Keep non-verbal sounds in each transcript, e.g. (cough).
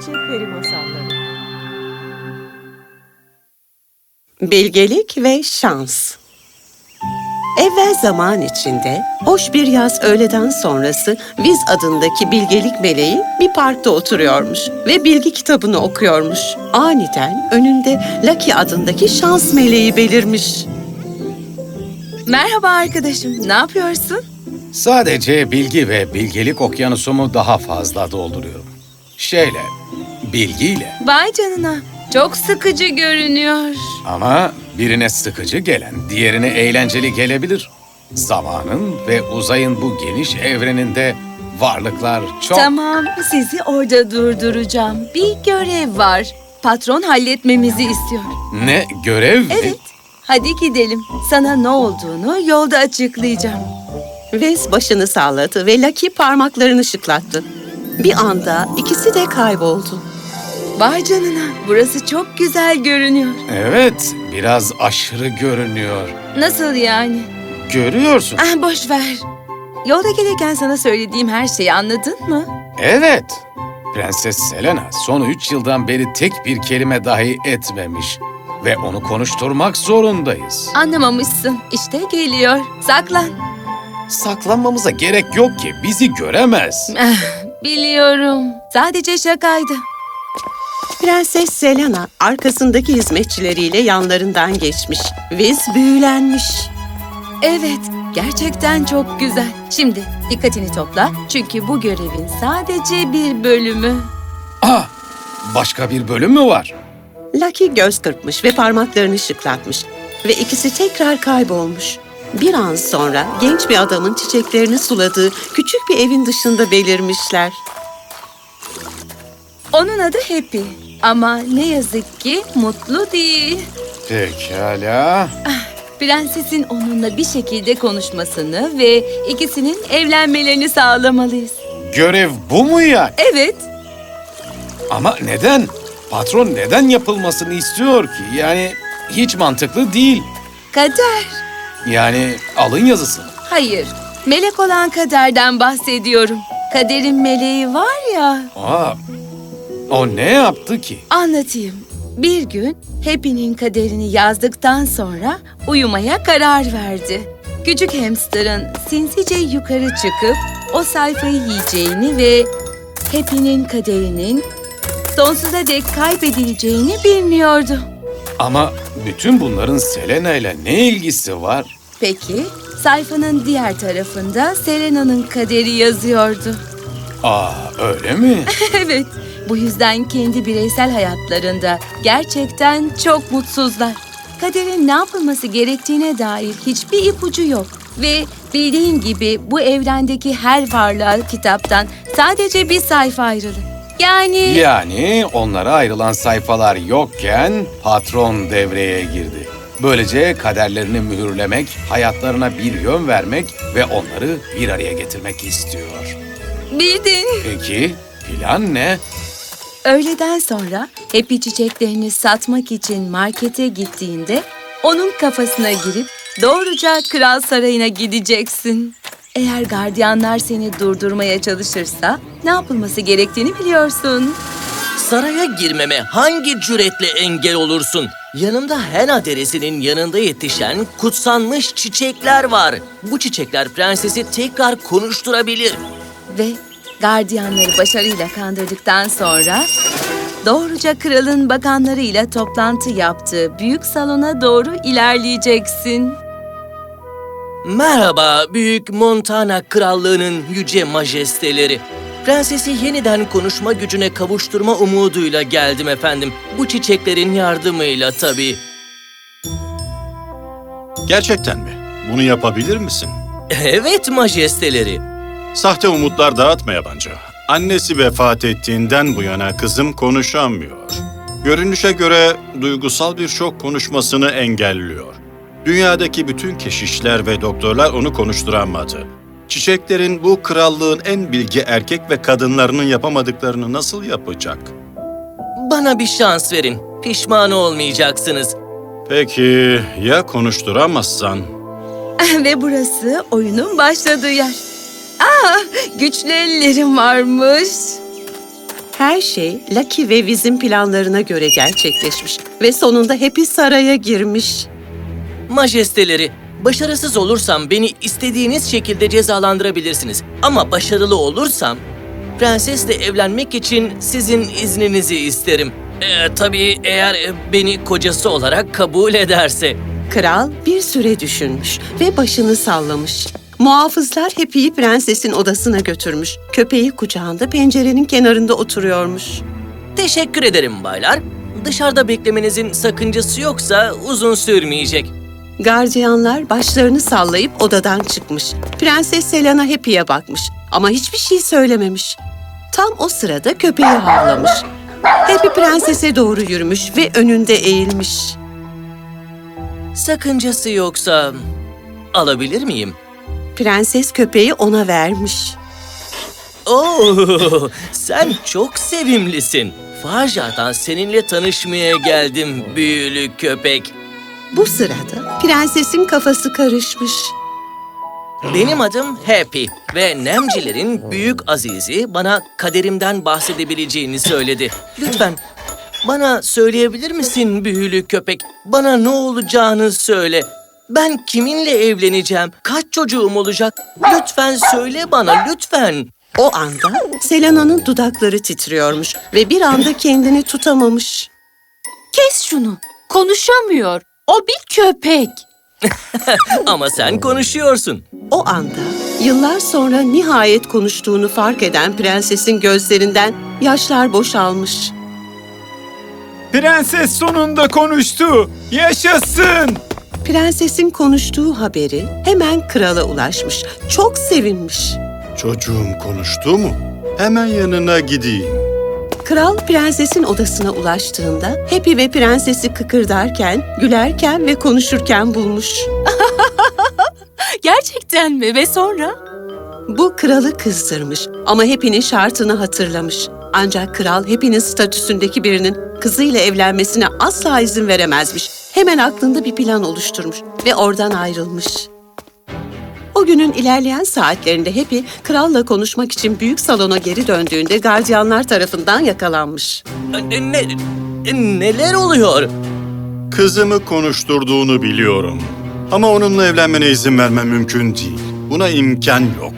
Türkçe Peri Masalları Bilgelik ve Şans Evvel zaman içinde, hoş bir yaz öğleden sonrası Viz adındaki bilgelik meleği bir parkta oturuyormuş ve bilgi kitabını okuyormuş. Aniden önünde Lucky adındaki şans meleği belirmiş. Merhaba arkadaşım, ne yapıyorsun? Sadece bilgi ve bilgelik okyanusumu daha fazla dolduruyorum. Şeyle, bilgiyle. Vay canına, çok sıkıcı görünüyor. Ama birine sıkıcı gelen, diğerine eğlenceli gelebilir. Zamanın ve uzayın bu geniş evreninde varlıklar çok... Tamam, sizi orada durduracağım. Bir görev var. Patron halletmemizi istiyor. Ne, görev mi? Evet, hadi gidelim. Sana ne olduğunu yolda açıklayacağım. Viz başını salladı ve Lucky parmaklarını şıklattı. Bir anda ikisi de kayboldu. Vay canına, burası çok güzel görünüyor. Evet, biraz aşırı görünüyor. Nasıl yani? Görüyorsun. Ah boş ver. Yolda gelirken sana söylediğim her şeyi anladın mı? Evet. Prenses Selena son üç yıldan beri tek bir kelime dahi etmemiş. Ve onu konuşturmak zorundayız. Anlamamışsın. İşte geliyor. Saklan. Saklanmamıza gerek yok ki, bizi göremez. Biliyorum. Sadece şakaydı. Prenses Selena arkasındaki hizmetçileriyle yanlarından geçmiş. Viz büyülenmiş. Evet, gerçekten çok güzel. Şimdi dikkatini topla çünkü bu görevin sadece bir bölümü. Ah, başka bir bölüm mü var? Lucky göz kırpmış ve parmaklarını şıklatmış. Ve ikisi tekrar kaybolmuş. Bir an sonra genç bir adamın çiçeklerini suladığı küçük bir evin dışında belirmişler. Onun adı Happy ama ne yazık ki mutlu değil. Pekala. Prensesin onunla bir şekilde konuşmasını ve ikisinin evlenmelerini sağlamalıyız. Görev bu mu yani? Evet, Ama neden? Patron neden yapılmasını istiyor ki? Yani hiç mantıklı değil. kader. Yani alın yazısı. Hayır, melek olan kaderden bahsediyorum. Kaderin meleği var ya. Aa, o ne yaptı ki? Anlatayım. Bir gün Happy'nin kaderini yazdıktan sonra uyumaya karar verdi. Küçük hamsterın sinsice yukarı çıkıp o sayfayı yiyeceğini ve Happy'nin kaderinin sonsuza dek kaybedileceğini bilmiyordu. Ama bütün bunların Selena ile ne ilgisi var? Peki, sayfanın diğer tarafında Selena'nın kaderi yazıyordu. Aa, öyle mi? (laughs) evet, bu yüzden kendi bireysel hayatlarında gerçekten çok mutsuzlar. Kaderin ne yapılması gerektiğine dair hiçbir ipucu yok. Ve bildiğin gibi bu evrendeki her varlığa kitaptan sadece bir sayfa ayrılı. Yani Yani onlara ayrılan sayfalar yokken patron devreye girdi. Böylece kaderlerini mühürlemek, hayatlarına bir yön vermek ve onları bir araya getirmek istiyor. bildin. Peki plan ne? Öğleden sonra Happy çiçeklerini satmak için markete gittiğinde onun kafasına girip doğruca kral sarayına gideceksin. Eğer gardiyanlar seni durdurmaya çalışırsa ne yapılması gerektiğini biliyorsun. Saraya girmeme hangi cüretle engel olursun? Yanımda Hena deresinin yanında yetişen kutsanmış çiçekler var. Bu çiçekler prensesi tekrar konuşturabilir. Ve gardiyanları başarıyla kandırdıktan sonra doğruca kralın bakanlarıyla toplantı yaptığı büyük salona doğru ilerleyeceksin. Merhaba Büyük Montana Krallığı'nın yüce majesteleri. Prensesi yeniden konuşma gücüne kavuşturma umuduyla geldim efendim. Bu çiçeklerin yardımıyla tabii. Gerçekten mi? Bunu yapabilir misin? Evet majesteleri. Sahte umutlar dağıtma yabancı. Annesi vefat ettiğinden bu yana kızım konuşamıyor. Görünüşe göre duygusal bir şok konuşmasını engelliyor. Dünyadaki bütün keşişler ve doktorlar onu konuşturamadı. Çiçeklerin bu krallığın en bilgi erkek ve kadınlarının yapamadıklarını nasıl yapacak? Bana bir şans verin. Pişman olmayacaksınız. Peki ya konuşturamazsan? (laughs) Ve burası oyunun başladığı yer. Aa, güçlü ellerim varmış. Her şey Lucky ve Viz'in planlarına göre gerçekleşmiş ve sonunda Happy saraya girmiş. Majesteleri, başarısız olursam beni istediğiniz şekilde cezalandırabilirsiniz. Ama başarılı olursam prensesle evlenmek için sizin izninizi isterim. Ee, tabii eğer beni kocası olarak kabul ederse. Kral bir süre düşünmüş ve başını sallamış. Muhafızlar Happy'yi prensesin odasına götürmüş. Köpeği kucağında pencerenin kenarında oturuyormuş. Teşekkür ederim baylar. Dışarıda beklemenizin sakıncası yoksa uzun sürmeyecek. Gardiyanlar başlarını sallayıp odadan çıkmış. Prenses Selena Happy'ye bakmış ama hiçbir şey söylememiş. Tam o sırada köpeği havlamış. Happy prensese doğru yürümüş ve önünde eğilmiş. Sakıncası yoksa alabilir miyim? Prenses köpeği ona vermiş. Oo, (laughs) sen çok sevimlisin. Fajar'dan seninle tanışmaya geldim büyülü köpek. Bu sırada prensesin kafası karışmış. Benim adım Happy ve Nemcilerin büyük azizi bana kaderimden bahsedebileceğini söyledi. Lütfen bana söyleyebilir misin büyülü köpek? Bana ne olacağını söyle. Ben kiminle evleneceğim? Kaç çocuğum olacak? Lütfen söyle bana lütfen. O anda Selena'nın dudakları titriyormuş ve bir anda kendini tutamamış. Kes şunu. Konuşamıyor. O bir köpek. (laughs) Ama sen konuşuyorsun. O anda yıllar sonra nihayet konuştuğunu fark eden prensesin gözlerinden yaşlar boşalmış. Prenses sonunda konuştu. Yaşasın. Prensesin konuştuğu haberi hemen krala ulaşmış. Çok sevinmiş. Çocuğum konuştu mu? Hemen yanına gideyim. Kral prensesin odasına ulaştığında Happy ve prensesi kıkırdarken, gülerken ve konuşurken bulmuş. (laughs) Gerçekten mi? Ve sonra? Bu kralı kızdırmış ama Happy'nin şartını hatırlamış. Ancak kral Happy'nin statüsündeki birinin kızıyla evlenmesine asla izin veremezmiş. Hemen aklında bir plan oluşturmuş ve oradan ayrılmış. O günün ilerleyen saatlerinde Happy, kralla konuşmak için büyük salona geri döndüğünde gardiyanlar tarafından yakalanmış. Ne, ne- neler oluyor? Kızımı konuşturduğunu biliyorum. Ama onunla evlenmene izin vermem mümkün değil. Buna imkan yok.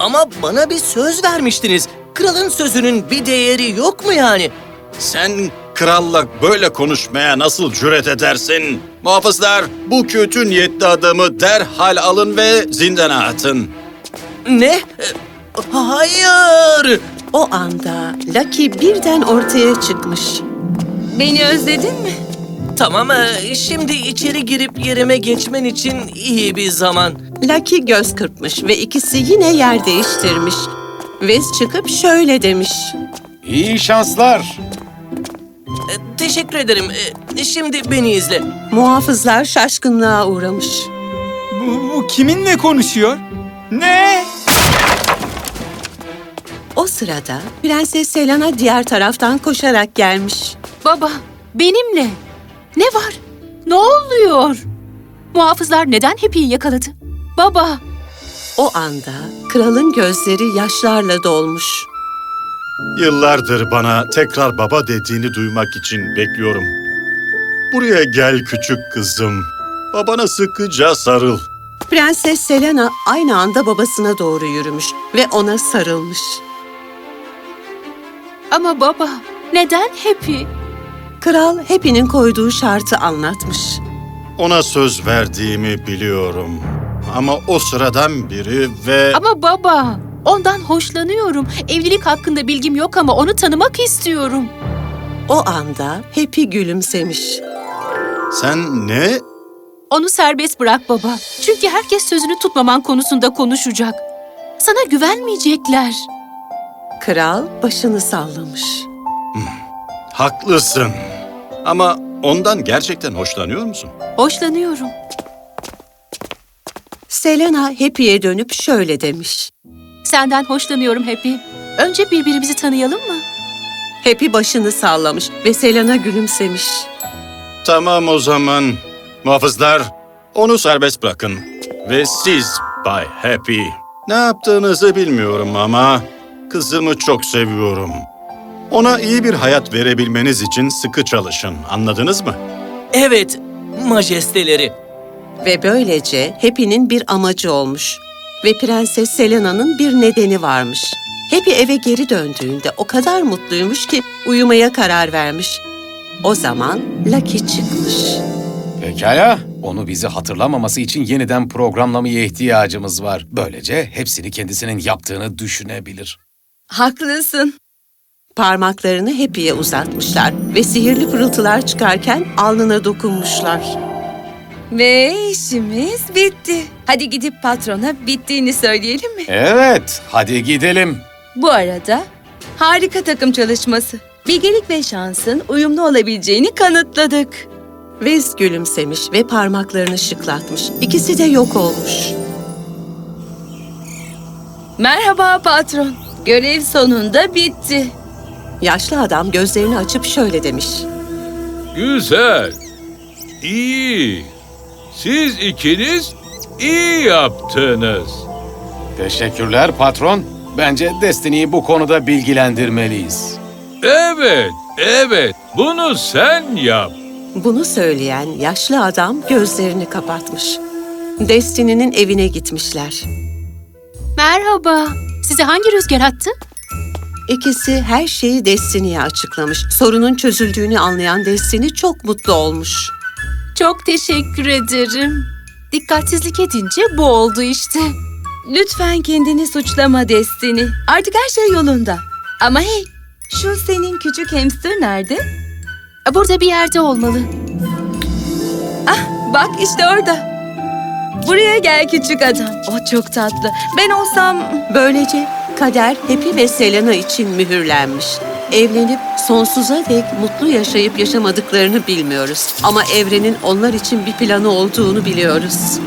Ama bana bir söz vermiştiniz. Kralın sözünün bir değeri yok mu yani? Sen kralla böyle konuşmaya nasıl cüret edersin? Muhafızlar bu kötü niyetli adamı derhal alın ve zindana atın. Ne? Hayır! O anda Lucky birden ortaya çıkmış. Beni özledin mi? Tamam, e, şimdi içeri girip yerime geçmen için iyi bir zaman. Lucky göz kırpmış ve ikisi yine yer değiştirmiş. Vez çıkıp şöyle demiş. İyi şanslar. E, Teşekkür ederim. E, Şimdi beni izle. Muhafızlar şaşkınlığa uğramış. Bu, bu kiminle konuşuyor? Ne? O sırada Prenses Selena diğer taraftan koşarak gelmiş. Baba, benimle. Ne var? Ne oluyor? Muhafızlar neden Happy'yi yakaladı? Baba, O anda kralın gözleri yaşlarla dolmuş. Yıllardır bana tekrar baba dediğini duymak için bekliyorum. Buraya gel küçük kızım. Babana sıkıca sarıl. Prenses Selena aynı anda babasına doğru yürümüş ve ona sarılmış. ama baba, neden Happy? Kral Happy'nin koyduğu şartı anlatmış. Ona söz verdiğimi biliyorum. Ama o sıradan biri ve... Ama baba, ondan hoşlanıyorum. Evlilik hakkında bilgim yok ama onu tanımak istiyorum. O anda Happy gülümsemiş. Sen ne? Onu serbest bırak baba. Çünkü herkes sözünü tutmaman konusunda konuşacak. Sana güvenmeyecekler. Kral başını sallamış. Haklısın. Ama ondan gerçekten hoşlanıyor musun? Hoşlanıyorum. Selena Happy'ye dönüp şöyle demiş. Senden hoşlanıyorum Happy. Önce birbirimizi tanıyalım mı? Happy başını sallamış ve Selena gülümsemiş. Tamam o zaman. Muhafızlar, onu serbest bırakın. Ve siz Bay Happy. Ne yaptığınızı bilmiyorum ama kızımı çok seviyorum. Ona iyi bir hayat verebilmeniz için sıkı çalışın. Anladınız mı? Evet, majesteleri. Ve böylece Happy'nin bir amacı olmuş. Ve Prenses Selena'nın bir nedeni varmış. Happy eve geri döndüğünde o kadar mutluymuş ki uyumaya karar vermiş. O zaman Lucky çıkmış. Pekala, onu bizi hatırlamaması için yeniden programlamaya ihtiyacımız var. Böylece hepsini kendisinin yaptığını düşünebilir. Haklısın. Parmaklarını Happy'ye uzatmışlar ve sihirli pırıltılar çıkarken alnına dokunmuşlar. Ve işimiz bitti. Hadi gidip patrona bittiğini söyleyelim mi? Evet, hadi gidelim. Bu arada harika takım çalışması. Bilgelik ve şansın uyumlu olabileceğini kanıtladık. Wiz gülümsemiş ve parmaklarını şıklatmış. İkisi de yok olmuş. Merhaba patron. Görev sonunda bitti. Yaşlı adam gözlerini açıp şöyle demiş. Güzel. İyi. Siz ikiniz iyi yaptınız. Teşekkürler patron. Bence Destiny'yi bu konuda bilgilendirmeliyiz. Evet, evet. Bunu sen yap. Bunu söyleyen yaşlı adam gözlerini kapatmış. Destiny'nin evine gitmişler. Merhaba. Size hangi rüzgar attı? İkisi her şeyi Destiny'ye açıklamış. Sorunun çözüldüğünü anlayan Destiny çok mutlu olmuş. Çok teşekkür ederim. Dikkatsizlik edince bu oldu işte. Lütfen kendini suçlama Destiny. Artık her şey yolunda. Ama hey, şu senin küçük hamster nerede? Burada bir yerde olmalı. Ah, bak işte orada. Buraya gel küçük adam. O çok tatlı. Ben olsam Böylece kader Happy ve Selena için mühürlenmiş. Evlenip sonsuza dek mutlu yaşayıp yaşamadıklarını bilmiyoruz. Ama evrenin onlar için bir planı olduğunu biliyoruz.